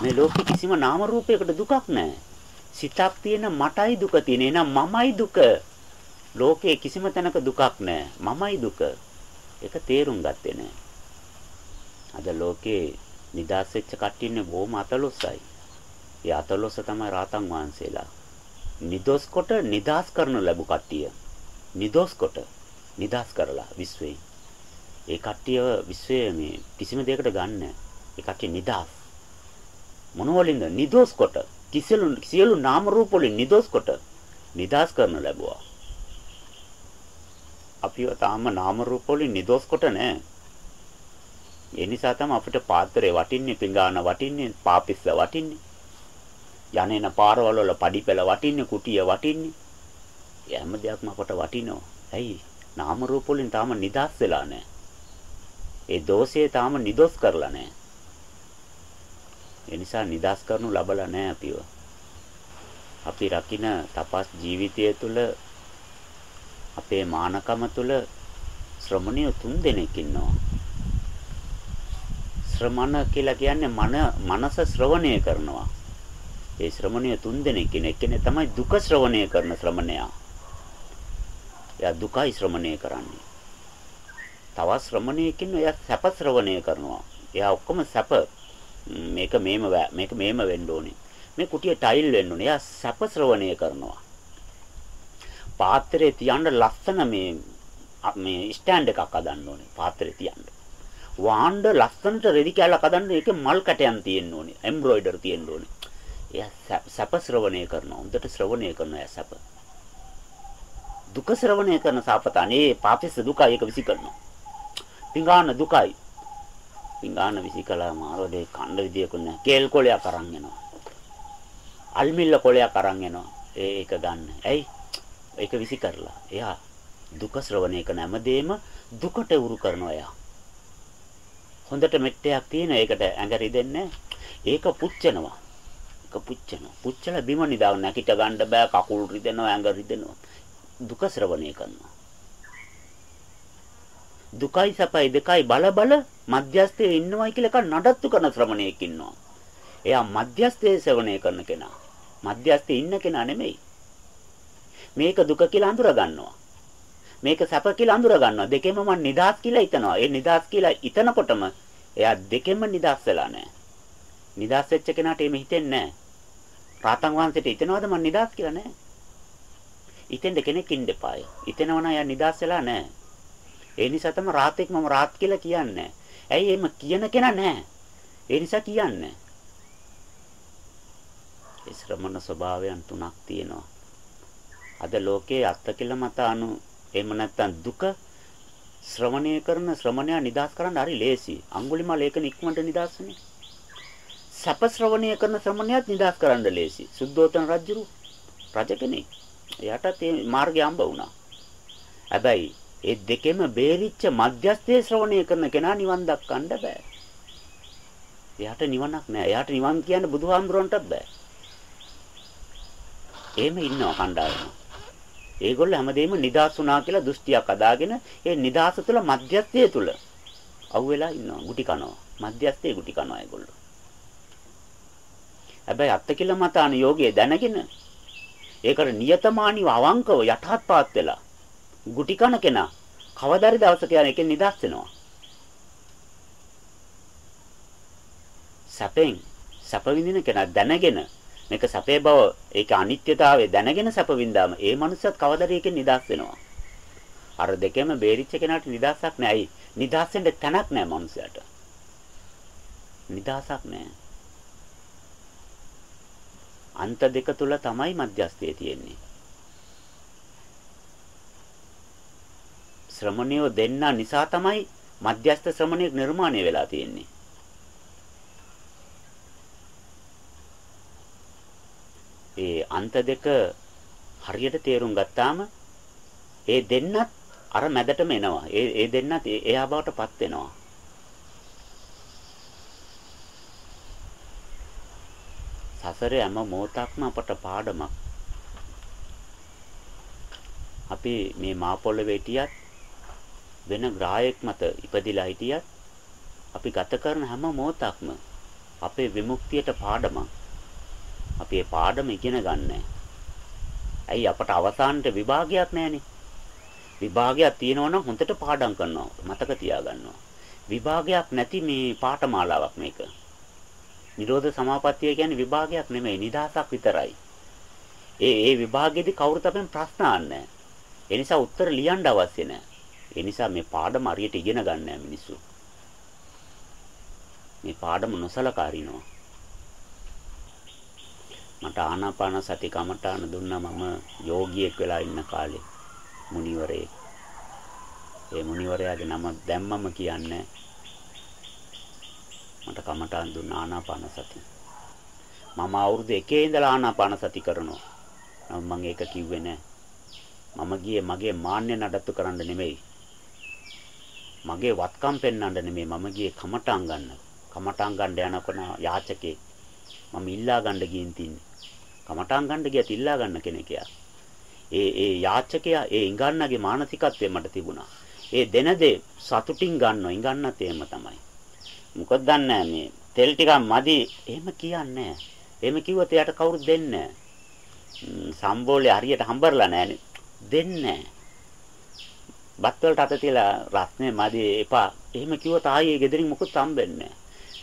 මේ ලෝකේ කිසිම නාම රූපයකට දුකක් නැහැ. සිතක් තියෙන මටයි දුක තියෙන. එහෙනම් මමයි දුක. ලෝකේ කිසිම තැනක දුකක් නැහැ. මමයි දුක. ඒක තේරුම් ගත්තේ නැහැ. අද ලෝකේ නිදාස් වෙච්ච කට්ටිය ඉන්නේ බොහොම අතලොස්සයි. ඒ අතලොස්ස තමයි රාතන් වහන්සේලා. නිදොස් කොට නිදාස් කරනු ලැබු කට්ටිය. නිදොස් කොට නිදාස් කරලා විශ්වේ. ඒ කට්ටිය විශ්වයේ මේ කිසිම දෙයකට ගන්න ඒ කට්ටිය නිදාස්. මොනවලින්ද නිදොස් කොට කිසිලු සියලු නාම රූප වලින් නිදොස් කොට නිදාස් කරන ලැබුවා. අපිව තාම නාම රූප වලින් නිදොස් කොට නැහැ. ඒ නිසා තමයි අපිට පාත්‍රේ වටින්නේ, පිඟාන වටින්නේ, පාපිස්ස වටින්නේ. යන්නේන පාරවල වල පඩිපෙළ වටින්නේ, කුටිය වටින්නේ. ඒ හැම දෙයක්ම අපට වටිනවා. ඇයි? නාම රූප වලින් තාම නිදාස් වෙලා නැහැ. ඒ දෝෂය තාම නිදොස් කරලා නැහැ. ඒ නිසා නිදාස් කරනු ලබලා නැහැ අපිව. අපි රකින්න තපස් ජීවිතය තුළ අපේ මානකම තුළ ශ්‍රමණිය තුන් දෙනෙක් ඉන්නවා. ශ්‍රමණ කියලා කියන්නේ මන මනස ශ්‍රවණය කරනවා. ඒ ශ්‍රමණිය තුන් දෙනෙක් ඉන්න එක්කෙනෙක් තමයි දුක ශ්‍රවණය කරන ශ්‍රමණයා. එයා දුකයි ශ්‍රවණය කරන්නේ. තවත් ශ්‍රමණයෙක් ඉන්න එයා සැප ශ්‍රවණය කරනවා. එයා ඔක්කොම සැප මේක මේම මේක මේම වෙන්න ඕනේ. මේ කුටිය ටයිල් වෙන්න ඕනේ. එයා සැප ශ්‍රවණය කරනවා. පාත්‍රයේ තියන්න ලස්සන මේ මේ ස්ටෑන්ඩ් එකක් හදන්න ඕනේ. පාත්‍රයේ තියන්න. වාණ්ඩ ලස්සනට රෙදි කැලක් හදන්න ඒකේ මල් කැටයන් තියෙන්න ඕනේ. එම්බ්‍රොයිඩර් තියෙන්න ඕනේ. එයා සැප ශ්‍රවණය කරනවා. හොඳට ශ්‍රවණය කරනවා එයා සැප. දුක ශ්‍රවණය කරන සාපතනේ පාපිස දුකයි ඒක විසි කරනවා. පිඟාන දුකයි. පිඟාන විසි කළා මාරෝදේ කණ්ඩ විදියකුත් නැහැ. කේල් කොලයක් අරන් එනවා. අල්මිල්ල කොලයක් අරන් එනවා. ඒක ගන්න. ඇයි? ඒක විසි කරලා. එයා දුක ශ්‍රවණය කරන හැමදේම දුකට උරු කරනවා එයා. හොඳට මෙට්ටයක් තියෙන ඒකට ඇඟ රිදෙන්නේ ඒක පුච්චනවා. ඒක පුච්චනවා. පුච්චලා බිම නිදාගෙන නැකිට ගන්න බෑ කකුල් රිදෙනවා ඇඟ රිදෙනවා. දුක ශ්‍රවණය කරනවා. දුකයි සැපයි දෙකයි බල බල මධ්‍යස්ථයේ ඉන්නවයි කියලා එක නඩත්තු කරන ශ්‍රමණයෙක් ඉන්නවා. එයා මධ්‍යස්ථයේ ශ්‍රවණය කරන කෙනා. මධ්‍යස්ථයේ ඉන්න කෙනා නෙමෙයි. මේක දුක කියලා අඳුර ගන්නවා. මේක සැප කියලා අඳුර ගන්නවා. දෙකෙම මම නිදාස් කියලා හිතනවා. ඒ නිදාස් කියලා හිතනකොටම එයා දෙකෙම නිදාස් වෙලා නැහැ. නිදාස් වෙච්ච කෙනාට එහෙම හිතෙන්නේ නැහැ. රාතන් වහන්සේට හිතනවද මම නිදාස් කියලා නැහැ. හිතෙන්න කෙනෙක් ඉන්න එපායි. හිතනවනම් එයා නිදාස් වෙලා නැහැ. ඒ නිසා තමයි රාතෙක් මම රාත් කියලා කියන්නේ. ඇයි එහෙම කියන කෙනා නැහැ. ඒ නිසා කියන්නේ. ඒ ශ්‍රමණ ස්වභාවයන් තුනක් තියෙනවා. අද ලෝකයේ අත්කල මත අනු එහෙම නැත්නම් දුක ශ්‍රවණය කරන ශ්‍රමණයා නිදාස් කරන්න හරි ලේසි. අඟුලිමාල ඒක නික්මන්ට නිදාස්නේ. සැප ශ්‍රවණය කරන ශ්‍රමණයාත් නිදාස් කරන්න ලේසි. සුද්ධෝතන රජුරු රජ කෙනෙක්. එයාටත් මේ මාර්ගය හම්බ වුණා. හැබැයි ඒ දෙකෙම බේරිච්ච මධ්‍යස්ථයේ ශ්‍රවණය කරන කෙනා නිවන් දක්කන්න බෑ. එයාට නිවනක් නෑ. එයාට නිවන් කියන්න බුදුහාමුදුරන්ටත් බෑ. එහෙම ඉන්නවා කණ්ඩායම. ඒගොල්ලෝ හැමදේම නිදාස් වුණා කියලා දෘෂ්ටියක් අදාගෙන ඒ නිදාස තුළ මධ්‍යස්ථයේ තුල අවුවෙලා ඉන්නවා. ගුටි කනවා. මධ්‍යස්ථයේ ගුටි කනවා ඒගොල්ලෝ. හැබැයි අත්තිකිල මතාන යෝගයේ දැනගෙන ඒකට නියතමානීව අවංකව යටහත්පාත් වෙලා ගුටි කන කෙනා කවදාරි දවසක යන එකෙන් නිදහස් වෙනවා. සැපෙන් සැප විඳින කෙනා දැනගෙන මේක සැපේ බව ඒක අනිත්‍යතාවය දැනගෙන සැප විඳාම ඒ මනුස්සයත් කවදාරි එකෙන් නිදහස් වෙනවා. අර දෙකෙම බේරිච්ච කෙනාට නිදහසක් නැහැ. නිදහස් වෙන්න තැනක් නැහැ මනුස්සයාට. නිදහසක් නැහැ. අන්ත දෙක තුල තමයි මධ්‍යස්ථයේ තියෙන්නේ. ශ්‍රමණයෝ දෙන්න නිසා තමයි මධ්‍යස්ථ ශ්‍රමණයෙක් නිර්මාණය වෙලා තියෙන්නේ. ඒ අන්ත දෙක හරියට තේරුම් ගත්තාම ඒ දෙන්නත් අර මැදටම එනවා. ඒ ඒ දෙන්නත් එයා බවටපත් වෙනවා. සසරේ හැම මොහොතක්ම අපට පාඩමක්. අපි මේ මා පොළවේ හිටියත් වෙන ග්‍රහයක් මත ඉපදිලා හිටියත් අපි ගත කරන හැම මොහොතක්ම අපේ විමුක්තියට පාඩමක්. අපි ඒ පාඩම ඉගෙන ගන්නෑ. ඇයි අපට අවසානට විභාගයක් නැහනේ. විභාගයක් තියෙනවා නම් හොඳට පාඩම් කරනවා. මතක තියාගන්නවා. විභාගයක් නැති මේ පාඨමාලාවක් මේක. නිරෝධ සමාපත්තිය කියන්නේ විභාගයක් නෙමෙයි නිදාසක් විතරයි. ඒ ඒ විභාගෙදි කවුරුත් අපෙන් ප්‍රශ්න අහන්නේ ඒ නිසා උත්තර ලියන්න අවශ්‍ය නැහැ. ඒ නිසා මේ පාඩම හරියට ඉගෙන ගන්න මිනිස්සු. මේ පාඩම නොසලකා අරිනවා. මට ආනාපාන සති කමඨාන දුන්නා මම යෝගියෙක් වෙලා ඉන්න කාලේ මුනිවරේ. ඒ මුනිවරයාගේ නම දැම්මම කියන්නේ මට කමඨාන් දුන්න ආනාපාන සති. මම අවුරුදු 1 ඉඳලා ආනාපාන සති කරනවා. නම මම ඒක කිව්වේ නෑ. මම ගියේ මගේ මාන්නය නඩත්තු කරන්න නෙමෙයි. මගේ වත්කම් පෙන්වන්න නෙමෙයි මම ගියේ කමඨාන් ගන්න. කමඨාන් ගන්න යනකොට යාචකේ මම ඉල්ලා ගන්න ගින් තින්නේ. කමඨාන් ගන්න ගියත් ඉල්ලා ගන්න කෙනෙක් ඒ ඒ යාචකයා ඒ ඉඟන්නගේ මානසිකත්වය මට තිබුණා. ඒ දෙන දේ සතුටින් ගන්නවා. ඉඟන්නත් එහෙම තමයි. මොකද දන්නේ මේ තෙල් ටිකක් මදි එහෙම කියන්නේ එහෙම කිව්වොත් එයාට කවුරුත් දෙන්නේ නැහැ. සම්බෝලේ හරියට හම්බරලා නැහනේ. දෙන්නේ බත් වලට අත තියලා රස්නේ මදි එපා. එහෙම කිව්වොත් ආයේ ගෙදරින් මොකුත් හම්බෙන්නේ නැහැ.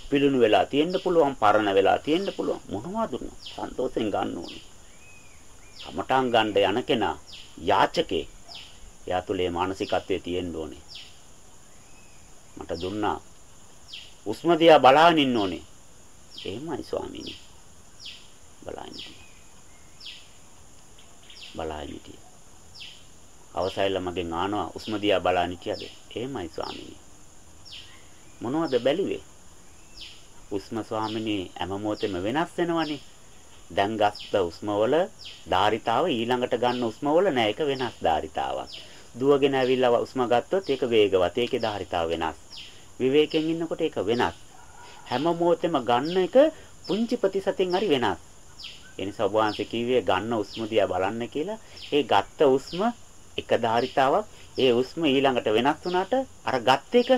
පිලුණු වෙලා තියෙන්න පුළුවන්, පරණ වෙලා තියෙන්න පුළුවන්. මොනවා දුන්නත් සන්තෝෂෙන් ගන්න ඕනේ. කමටන් ගන්න යන කෙනා යාචකේ. එයා තුලේ මානසිකත්වයේ තියෙන්න ඕනේ. මට දුන්නා. උස්ම දිහා බලාගෙන ඉන්න ඕනේ. එහෙමයි ස්වාමීනි. බලාගෙන බලාගෙන හිටියේ. අවසයිල මගෙන් ආනවා උස්ම දිහා බලාගෙන හිටියද? එහෙමයි ස්වාමීනි. මොනවද බැලුවේ? උස්ම ස්වාමිනේ හැම මොහොතෙම වෙනස් වෙනවනේ. දැන් ගස්ත උස්මවල ධාරිතාව ඊළඟට ගන්න උස්මවල නෑ ඒක වෙනස් ධාරිතාවක්. දුවගෙන ඇවිල්ලා උස්ම ගත්තොත් ඒක වේගවත්. ඒකේ ධාරිතාව වෙනස්. විවේකයෙන් ඉන්නකොට ඒක වෙනස්. හැම මොහොතෙම ගන්න එක පුංචි ප්‍රතිශතෙන් හරි වෙනස්. ඒ නිසා ඔබ වහන්සේ කිව්වේ ගන්න උස්ම දිහා බලන්න කියලා. ඒ ගත්ත උස්ම එක ධාරිතාවක්. ඒ උස්ම ඊළඟට වෙනස් වුණාට අර ගත්ත එක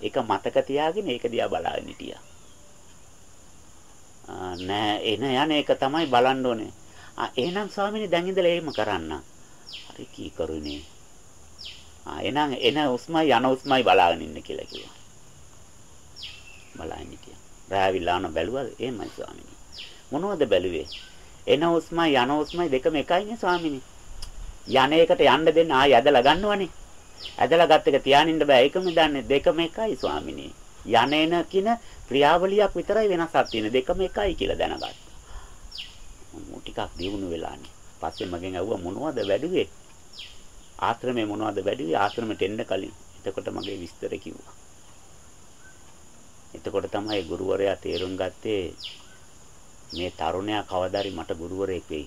ඒක මතක තියාගෙන ඒක දිහා බලාගෙන හිටියා. නෑ එන යන එක තමයි බලන්න ඕනේ. ආ එහෙනම් ස්වාමීනි දැන් ඉඳලා එහෙම කරන්න. හරි කී කරුනේ. ආ එහෙනම් එන උස්මයි යන උස්මයි බලාගෙන ඉන්න කියලා කිව්වා. බලන්න හිටියා. රාවිලාන බැලුවද? එහෙමයි ස්වාමීනි. මොනවද බැලුවේ? එන උස්මයි යන උස්මයි දෙකම එකයිනේ ස්වාමීනි. යන එකට යන්න දෙන්න ආය ඇදලා ගන්නවනේ. ඇදලා ගත්ත එක තියානින්න බෑ. ඒකම දන්නේ දෙකම එකයි ස්වාමීනි. යන එන කින ක්‍රියාවලියක් විතරයි වෙනසක් තියෙන. දෙකම එකයි කියලා දැනගත්තා. මම ටිකක් දියුණු වෙලානේ. පස්සේ මගෙන් ඇහුවා මොනවද වැඩුවේ? ආශ්‍රමේ මොනවද වැඩුවේ? ආශ්‍රමෙට එන්න කලින්. එතකොට මගේ විස්තර කිව්වා. එතකොට තමයි ගුරුවරයා තේරුම් ගත්තේ මේ තරුණයා කවදාරි මට ගුරුවරයෙක් වෙයි.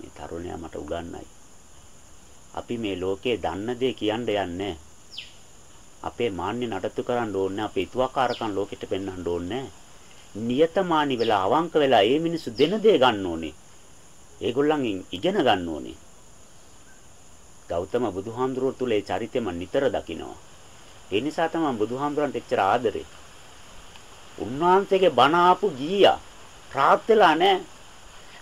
මේ තරුණයා මට උගන්වයි. අපි මේ ලෝකේ දන්න දේ කියන්න යන්නේ. අපේ මාන්නේ නඩත්තු කරන්න ඕනේ අපේ ඉතුවක්කාරකම් ලෝකෙට පෙන්වන්න ඕනේ. නියතමානි වෙලා අවංක වෙලා ඒ මිනිස්සු දෙන දේ ගන්න ඕනේ. ඒගොල්ලන්ගෙන් ඉගෙන ගන්න ඕනේ. ගෞතම බුදුහාමුදුරුවෝ තුල ඒ චරිතය මම නිතර දකිනවා. ඒ නිසා තමයි බුදුහාමුදුරන්ට එච්චර ආදරේ. උන්වහන්සේගේ බණ ආපු ගීයා. රාත් වෙලා නැහැ.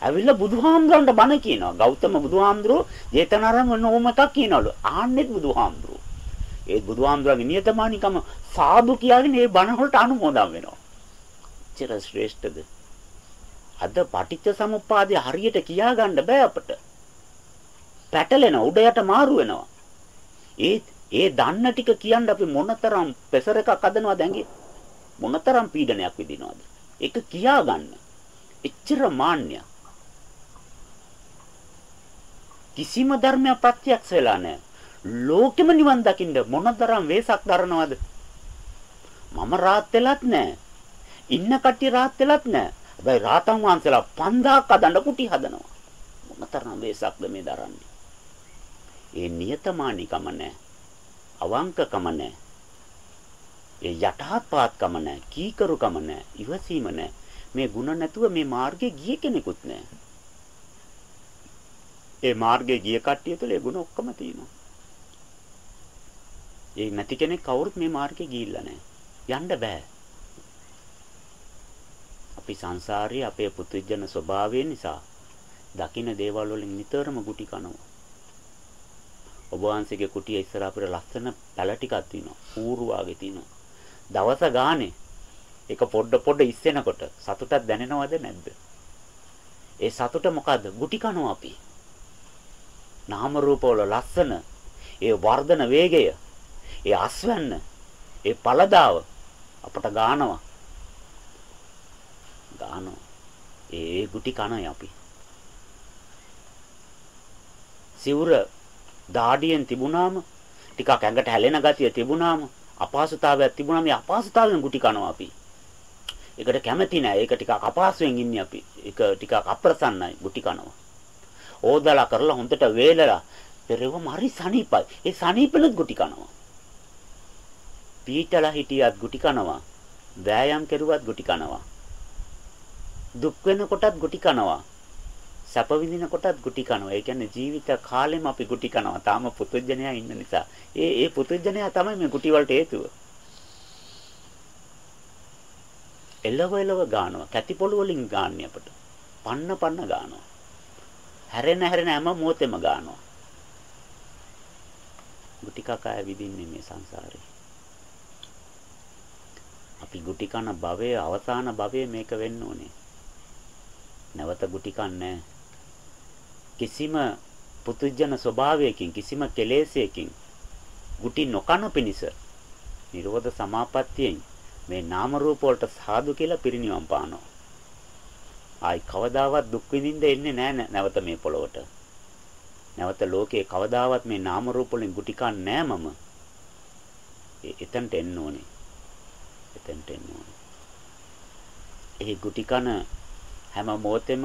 ඇවිල්ලා බුදුහාමුදුරන්ට බණ කියනවා. ගෞතම බුදුහාමුදුරුවෝ ජේතවනාරාම නෝම එකක් කියනවලු. ආන්නෙත් බුදුහාමුදුරුවෝ. ඒ බුදුහාමුදුරන්ගේ නියතමානිකම සාදු කියාගෙන මේ බණ වලට අනුමෝදන් වෙනවා. චිර ශ්‍රේෂ්ඨද? අද පටිච්ච සමුප්පාදේ හරියට කියා ගන්න බෑ අපට. පැටලෙන උඩ යට මාරු වෙනවා. ඒ ඒ දන්න ටික කියන්න අපි මොනතරම් පෙසර එකක් හදනවද ඇඟේ? මොනතරම් පීඩනයක් විඳිනවද? ඒක කියා ගන්න. එච්චර මාන්නයක්. කිසිම ධර්මයක් ප්‍රත්‍යක්ෂ වෙලා නැහැ. ලෝකෙම නිවන් දකින්න මොනතරම් වෙසක් දරනවද? මම රාත් වෙලත් නැහැ. ඉන්න කට්ටිය රාත් වෙලත් නැහැ. හැබැයි රාතන් වහන්සේලා 5000ක් හදන්න කුටි හදනවා. මොනතරම් වෙසක්ද මේ දරන්නේ? ඒ නියතමානිකම නැහැ. අවංකකම නැහැ. ඒ යටහත්පාත්කම නැහැ. කීකරුකම නැහැ. ඉවසීම නැහැ. මේ ಗುಣ නැතුව මේ මාර්ගේ ගිය කෙනෙකුත් නැහැ. ඒ මාර්ගයේ ගිය කට්ටිය තුළ ඒ ගුණ ඔක්කොම තියෙනවා. ඒ නැති කෙනෙක් කවුරුත් මේ මාර්ගේ ගිහිල්ලා නැහැ. යන්න බෑ. අපි සංසාරයේ අපේ පුදුජන ස්වභාවය නිසා දකින්න දේවල් වලින් නිතරම ගුටි කනවා. ඔබ වහන්සේගේ කුටිය ඉස්සර අපිට ලස්සන පැල ටිකක් තියෙනවා. ඌරු වාගේ තියෙනවා. දවස ගානේ ඒක පොඩ පොඩ ඉස්සෙනකොට සතුටක් දැනෙනවද නැද්ද? ඒ සතුට මොකද්ද? ගුටි කනවා අපි. නාම රූප වල ලස්සන ඒ වර්ධන වේගය ඒ අස්වැන්න ඒ පළදාව අපට ගානවා. ගානවා. ඒ ගුටි කනයි අපි. සිවුර දාඩියෙන් තිබුණාම ටිකක් ඇඟට හැලෙන ගතිය තිබුණාම අපහසුතාවයක් තිබුණාම මේ අපහසුතාවයෙන් ගුටි කනවා අපි. ඒකට කැමති නෑ. ඒක ටිකක් අපහසුයෙන් ඉන්නේ අපි. ඒක ටිකක් අප්‍රසන්නයි ගුටි කනවා. ඕදලා කරලා හොඳට වේලලා පෙරෙවම හරි සනීපයි. ඒ සනීපෙලත් ගුටි කනවා. පීටලා හිටියත් ගුටි කනවා. වෑයම් කෙරුවත් ගුටි කනවා. දුක් වෙන කොටත් ගුටි කනවා. සැප විඳින කොටත් ගුටි කනවා. ඒ කියන්නේ ජීවිත කාලෙම අපි ගුටි කනවා. තාම පුතුජනයා ඉන්න නිසා. ඒ ඒ පුතුජනයා තමයි මේ ගුටි වලට හේතුව. එළව එළව ගානවා. කැටි පොළු වලින් ගාන්නේ අපට. පන්න පන්න ගානවා. හැරෙන හැරෙන හැම මොහොතෙම ගානවා. ගුටි කකා ඇවිදින්නේ මේ සංසාරේ. අපි ගුටි කන භවයේ අවසාන භවයේ මේක වෙන්න ඕනේ. නැවත ගුටි කන්නේ කිසිම පුතුජන ස්වභාවයකින් කිසිම කෙලෙසයකින් ගුටි නොකන පිණිස නිරෝධ සමාපත්තියෙන් මේ නාම රූප වලට සාදු කියලා පිරිනිවන් පානවා. ආයි කවදාවත් දුක් විඳින්න එන්නේ නැහැ නැවත මේ පොළොවට. නැවත ලෝකේ කවදාවත් මේ නාම රූප වලින් ගුටි කන්නේ නැහැ මම. එතනට එන්න ඕනේ. එතනට එන්න ඕනේ. ඒ ගුටි කන හැම මොහොතෙම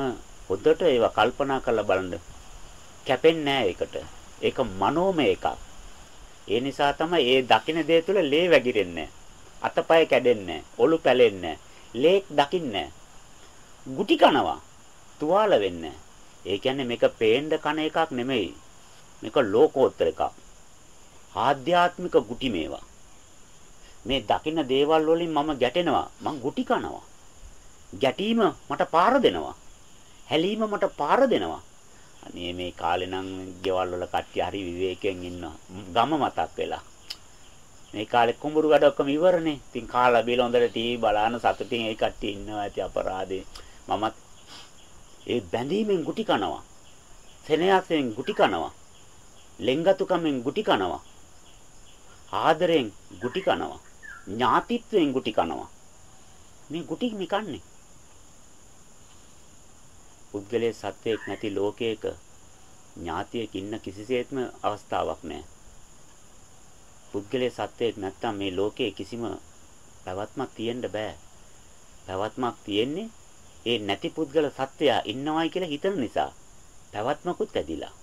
හොද්දට ඒවා කල්පනා කරලා බලන්න. කැපෙන්නේ නැහැ ඒකට. ඒක මනෝමය එකක්. ඒ නිසා තමයි ඒ දකින්න දේ තුළ ලේ වැగిරෙන්නේ අතපය කැඩෙන්නේ ඔලු පැලෙන්නේ ලේක් දකින්නේ ගුටි කනවා තුවාල වෙන්නේ ඒ කියන්නේ මේක පේන්න කන එකක් නෙමෙයි. මේක ලෝකෝත්තර එකක්. ආධ්‍යාත්මික ගුටි මේවා. මේ දකින්න දේවල් වලින් මම ගැටෙනවා. මං ගුටි කනවා. ගැටීම මට පාර දෙනවා. හැලීම මට පාර දෙනවා. අනේ මේ කාලේ නම් ගෙවල් වල කට්ටිය හරි විවේකයෙන් ඉන්නවා. ගම මතක් වෙලා. මේ කාලේ කුඹුරු වැඩ ඔක්කොම ඉවරනේ. ඉතින් කාලා බීලා හොඳට ටීවී බලන සතුටින් ඒ කට්ටිය ඉන්නවා ඇති අපරාධේ. මමත් ඒ බැඳීමෙන් ගුටි කනවා. සෙනෙහසෙන් ගුටි කනවා. ලෙන්ගතුකමෙන් ගුටි කනවා. ආදරෙන් ගුටි කනවා. ඥාතිත්වයෙන් ගුටි කනවා. මේ ගුටි මේ කන්නේ. පුද්ගලයේ සත්‍යයක් නැති ලෝකයක ඥාතියෙක් ඉන්න කිසිසේත්ම අවස්ථාවක් නැහැ. පුද්ගලයේ සත්‍යයක් නැත්තම් මේ ලෝකයේ කිසිම පැවැත්මක් තියෙන්න බෑ. පැවැත්මක් තියෙන්නේ ඒ නැති පුද්ගල සත්වයා ඉන්නවයි කියලා හිතන නිසා පැවැත්මකුත් ඇදිලා.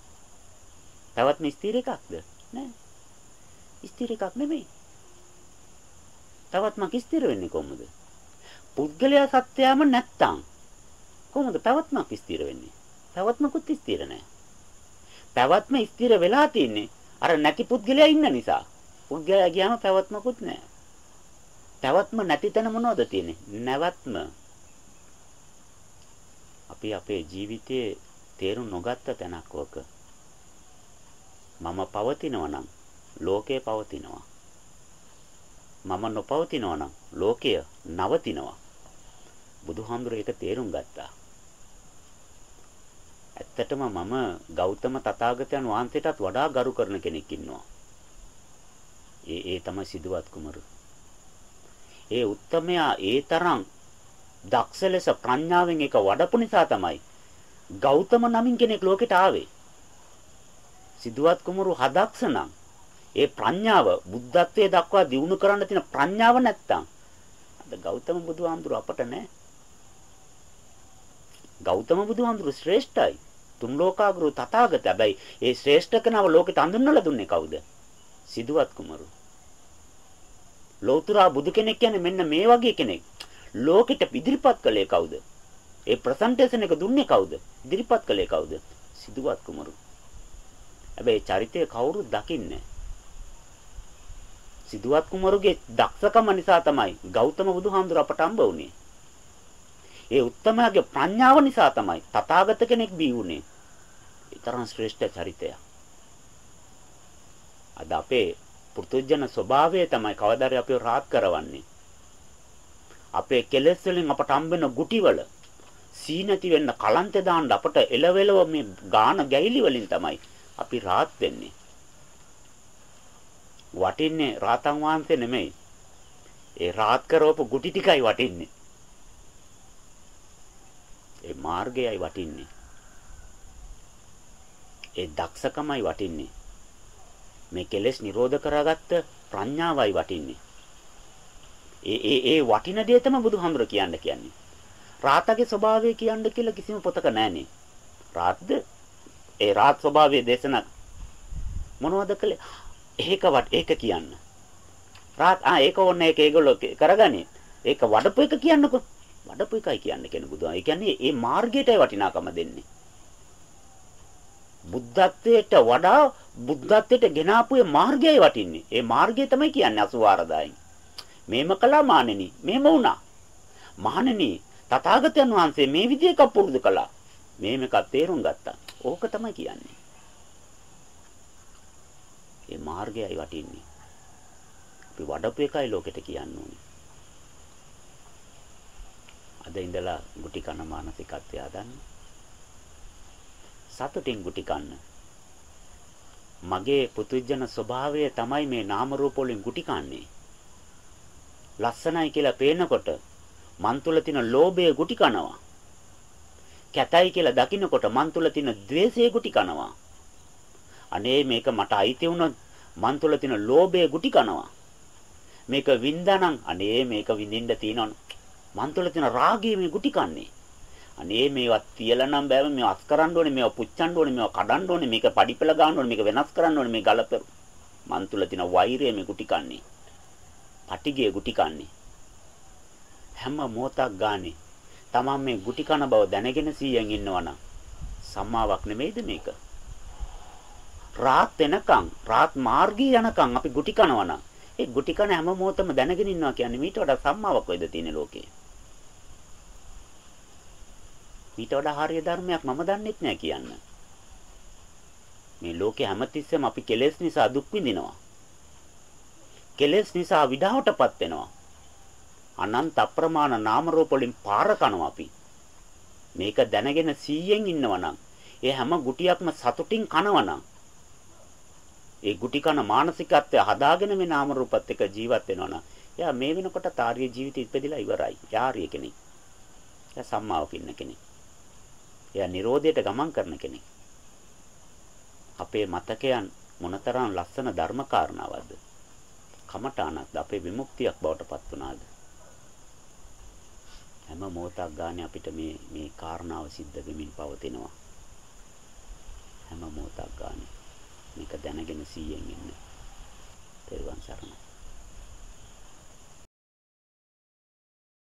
පැවැත්ම ස්ථිර එකක්ද? නෑ. ස්ථිර එකක් නෙමෙයි. පැවැත්මක් ස්ථිර වෙන්නේ කොහොමද? පුද්ගලයා සත්‍යයම නැත්තම් කොහොමද පැවැත්මක් ස්ථිර වෙන්නේ? පැවැත්මකුත් ස්ථිර නෑ. පැවැත්ම ස්ථිර වෙලා තින්නේ අර නැති පුද්ගලයා ඉන්න නිසා. පුද්ගලයා ගියාම පැවැත්මකුත් නෑ. පැවැත්ම නැති තැන මොනවද තියෙන්නේ? නැවැත්ම. අපි අපේ ජීවිතයේ තේරුම් නොගත්ත තැනක් ඔක. මම පවතිනවා නම් ලෝකය පවතිනවා. මම නොපවතිනවා නම් ලෝකය නවතිනවා. බුදුහාමුදුරේ ඒක තේරුම් ගත්තා. ඇත්තටම මම ගෞතම තථාගතයන් වහන්සේටත් වඩා ගරු කරන කෙනෙක් ඉන්නවා. ඒ ඒ තමයි සිදුවත් කුමරු. ඒ උත්තමයා ඒ තරම් දක්ෂ ලෙස ප්‍රඥාවෙන් ඒක වඩපු නිසා තමයි ගෞතම නමින් කෙනෙක් ලෝකෙට ආවේ. සිදුවත් කුමරු හදක්ෂ නම් ඒ ප්‍රඥාව බුද්ධත්වයේ දක්වා දියුණු කරන්න තියෙන ප්‍රඥාව නැත්තම් අද ගෞතම බුදුහාමුදුර අපට නැහැ. ගෞතම බුදුහාමුදුර ශ්‍රේෂ්ඨයි. තුන් ලෝකාග්‍රෝ තථාගත. හැබැයි ඒ ශ්‍රේෂ්ඨ කෙනාව ලෝකෙට අඳුන්වලා දුන්නේ කවුද? සිදුවත් කුමරු. ලෝතුරා බුදු කෙනෙක් කියන්නේ මෙන්න මේ වගේ කෙනෙක්. ලෝකෙට ඉදිරිපත් කළේ කවුද? ඒ ප්‍රසන්ටේෂන් එක දුන්නේ කවුද? ඉදිරිපත් කළේ කවුද? සිදුවත් කුමරු. හැබැයි චරිතය කවුරුත් දකින්නේ සිදුවත් කුමරුගේ දක්ෂකම නිසා තමයි ගෞතම බුදුහාමුදුර අපට හම්බ වුනේ. ඒ උත්තමයාගේ ප්‍රඥාව නිසා තමයි තථාගත කෙනෙක් බිහි වුනේ. ඊතරම් ශ්‍රේෂ්ඨ චරිතයක්. අද අපේ පෘතුජන ස්වභාවය තමයි කවදාරි අපිව රාත් කරවන්නේ. අපේ කෙලෙස් වලින් අපට හම්බෙන ගුටිවල සීනති වෙන්න කලන්තේ දාන්න අපට එලවෙලව මේ ගාන ගැහිලි වලින් තමයි අපි රාත් වෙන්නේ. වටින්නේ රාතන් වහන්සේ නෙමෙයි. ඒ රාත් කරවපු ගුටි ටිකයි වටින්නේ. ඒ මාර්ගයයි වටින්නේ. ඒ දක්ෂකමයි වටින්නේ. මේ කෙලෙස් නිරෝධ කරගත්ත ප්‍රඥාවයි වටින්නේ. ඒ ඒ ඒ වටින දේ තමයි බුදුහාමුදුර කියන්න කියන්නේ. රාතගේ ස්වභාවය කියන්න කියලා කිසිම පොතක නැහනේ. රාත්ද ඒ රාත් ස්වභාවයේ දේශනා මොනවද කළේ? ඒක වට ඒක කියන්න. රාත් ආ ඒක ඕනේ ඒක ඒගොල්ලෝ කරගනි. ඒක වඩපු එක කියන්නකෝ. වඩපු එකයි කියන්නේ කෙනෙක් බුදුහා. ඒ කියන්නේ මේ මාර්ගයටයි වටිනාකම දෙන්නේ. බුද්ධත්වයට වඩා බුද්ධත්වයට ගෙනාපු ඒ මාර්ගයයි වටින්නේ. ඒ මාර්ගය තමයි කියන්නේ 84000යි. මේම කළා මානෙනි. මේම වුණා. මහණෙනි තථාගතයන් වහන්සේ මේ විදිහක පුරුදු කළා. මේ මේක තේරුම් ගත්තා. ඕක තමයි කියන්නේ. ඒ මාර්ගයයි වටින්නේ. අපි වඩපු එකයි ලෝකෙට කියන්න ඕනේ. අද ඉඳලා ගුටි කන මානසිකත්වය හදන්න. සතුටින් ගුටි කන්න. මගේ පුතුජන ස්වභාවය තමයි මේ නාම රූප වලින් ගුටි කන්නේ. ලස්සනයි කියලා පේනකොට මන් තුල තියෙන ලෝභය ගුටි කනවා. කැතයි කියලා දකින්නකොට මන් තුල තියෙන द्वේෂය ගුටි කනවා. අනේ මේක මට අයිති වුණොත් මන් තුල තියෙන ලෝභය ගුටි කනවා. මේක වින්දානම් අනේ මේක විඳින්න තියෙනවනේ. මන් තුල තියෙන රාගය මේ ගුටි කන්නේ. අනේ මේවත් තියලා නම් බෑම මේව අස් කරන්න ඕනේ මේව පුච්චන්න ඕනේ මේව කඩන්න ඕනේ මේක පඩිපෙල ගන්න ඕනේ මේක වෙනස් කරන්න ඕනේ මේ ගලපෙරු. මන් තුල තියෙන වෛරය මේ ගුටි කන්නේ. පටිගය ගුටි කන්නේ. හැම මොහොතක් ගානේ තමන් මේ ගුටි කන බව දැනගෙන සීයෙන් ඉන්නවනම් සම්මාවක් නෙමෙයිද මේක? රාත් වෙනකන් රාත් මාර්ගී යනකන් අපි ගුටි කනවනම් ඒ ගුටි කන හැම මොහොතම දැනගෙන ඉන්නවා කියන්නේ මීට වඩා සම්මාවක් වෙද තියෙන ලෝකේ. මීට වඩා හරිය ධර්මයක් මම දන්නෙත් නෑ කියන්න. මේ ලෝකේ හැමතිස්සෙම අපි කෙලෙස් නිසා දුක් විඳිනවා. කෙලෙස් නිසා විඩාවටපත් වෙනවා. අනන්ත අප්‍රමාණ නාම රූප වලින් පාර කනවා අපි. මේක දැනගෙන 100න් ඉන්නවනම් ඒ හැම ගුටියක්ම සතුටින් කනවනම් ඒ ගුටි කන මානසිකත්වය හදාගෙන මේ නාම රූපත් එක්ක ජීවත් වෙනවනම් එයා මේ වෙනකොට තාරිය ජීවිතය ඉපදිලා ඉවරයි. යාරිය කෙනෙක්. එයා සම්මාවක ඉන්න කෙනෙක්. එයා Nirodheට ගමන් කරන කෙනෙක්. අපේ මතකයන් මොනතරම් ලස්සන ධර්ම කාරණාවක්ද? කමඨානක්ද අපේ විමුක්තියක් බවට පත් වුණාද? හැම මොහොතක් ගානේ අපිට මේ මේ කාරණාව සිද්ධ වෙමින් පවතිනවා. හැම මොහොතක් ගානේ මේක දැනගෙන 100න් ඉන්න. තෙරුවන් සරණයි.